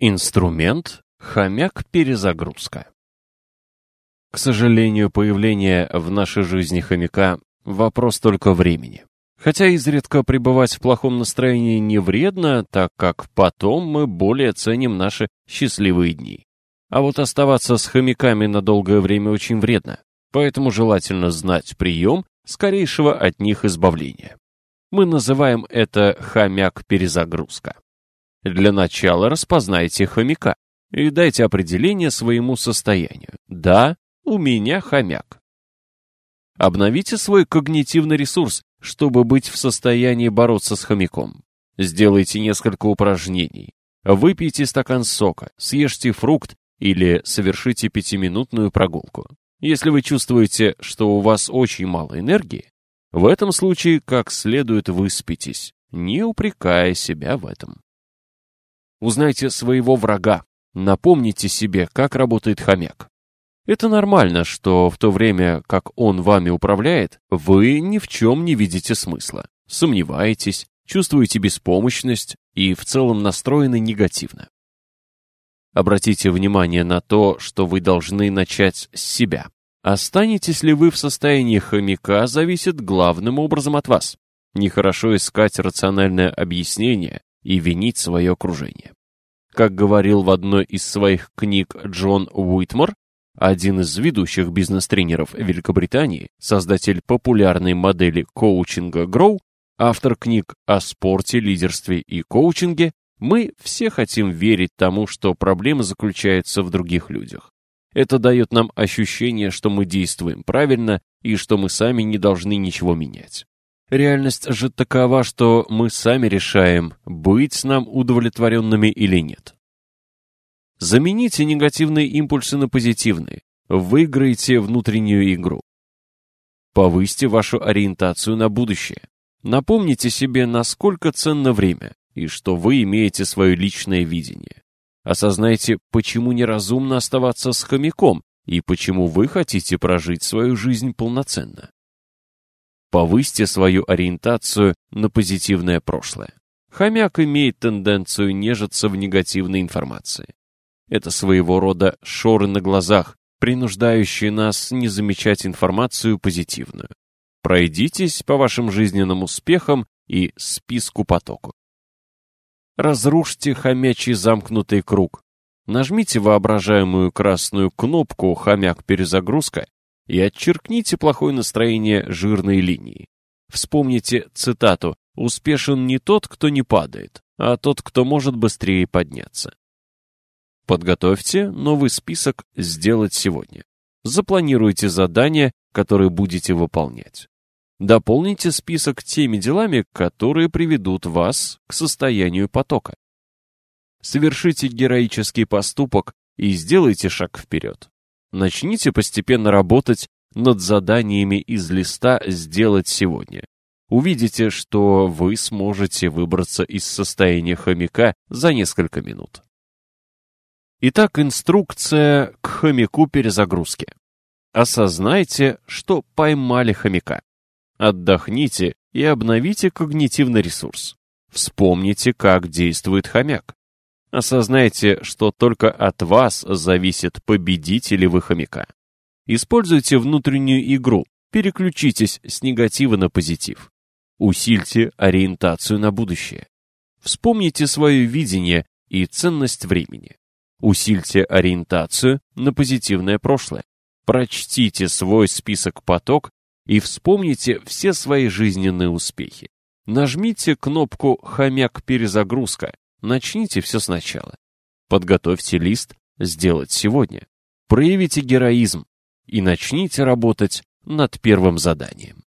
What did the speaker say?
Инструмент хомяк-перезагрузка. К сожалению, появление в нашей жизни хомяка – вопрос только времени. Хотя изредка пребывать в плохом настроении не вредно, так как потом мы более ценим наши счастливые дни. А вот оставаться с хомяками на долгое время очень вредно, поэтому желательно знать прием скорейшего от них избавления. Мы называем это хомяк-перезагрузка. Для начала распознайте хомяка и дайте определение своему состоянию. Да, у меня хомяк. Обновите свой когнитивный ресурс, чтобы быть в состоянии бороться с хомяком. Сделайте несколько упражнений. Выпейте стакан сока, съешьте фрукт или совершите пятиминутную прогулку. Если вы чувствуете, что у вас очень мало энергии, в этом случае как следует выспитесь, не упрекая себя в этом. Узнайте своего врага. Напомните себе, как работает хомяк. Это нормально, что в то время, как он вами управляет, вы ни в чем не видите смысла. Сомневаетесь, чувствуете беспомощность и в целом настроены негативно. Обратите внимание на то, что вы должны начать с себя. Останетесь ли вы в состоянии хомяка, зависит главным образом от вас. Нехорошо искать рациональное объяснение и винить свое окружение. Как говорил в одной из своих книг Джон Уитмор, один из ведущих бизнес-тренеров Великобритании, создатель популярной модели коучинга Grow, автор книг о спорте, лидерстве и коучинге, мы все хотим верить тому, что проблема заключается в других людях. Это дает нам ощущение, что мы действуем правильно и что мы сами не должны ничего менять. Реальность же такова, что мы сами решаем, быть нам удовлетворенными или нет. Замените негативные импульсы на позитивные. Выиграйте внутреннюю игру. Повысьте вашу ориентацию на будущее. Напомните себе, насколько ценно время и что вы имеете свое личное видение. Осознайте, почему неразумно оставаться с хомяком и почему вы хотите прожить свою жизнь полноценно. Повысьте свою ориентацию на позитивное прошлое. Хомяк имеет тенденцию нежиться в негативной информации. Это своего рода шоры на глазах, принуждающие нас не замечать информацию позитивную. Пройдитесь по вашим жизненным успехам и списку потоку. Разрушьте хомячий замкнутый круг. Нажмите воображаемую красную кнопку «Хомяк-перезагрузка» и отчеркните плохое настроение жирной линией. Вспомните цитату «Успешен не тот, кто не падает, а тот, кто может быстрее подняться». Подготовьте новый список «Сделать сегодня». Запланируйте задания, которые будете выполнять. Дополните список теми делами, которые приведут вас к состоянию потока. Совершите героический поступок и сделайте шаг вперед. Начните постепенно работать над заданиями из листа «Сделать сегодня». Увидите, что вы сможете выбраться из состояния хомяка за несколько минут. Итак, инструкция к хомяку перезагрузки. Осознайте, что поймали хомяка. Отдохните и обновите когнитивный ресурс. Вспомните, как действует хомяк. Осознайте, что только от вас зависит, победите ли вы хомяка. Используйте внутреннюю игру, переключитесь с негатива на позитив. Усильте ориентацию на будущее. Вспомните свое видение и ценность времени. Усильте ориентацию на позитивное прошлое. Прочтите свой список поток и вспомните все свои жизненные успехи. Нажмите кнопку «Хомяк перезагрузка» Начните все сначала. Подготовьте лист «Сделать сегодня». Проявите героизм и начните работать над первым заданием.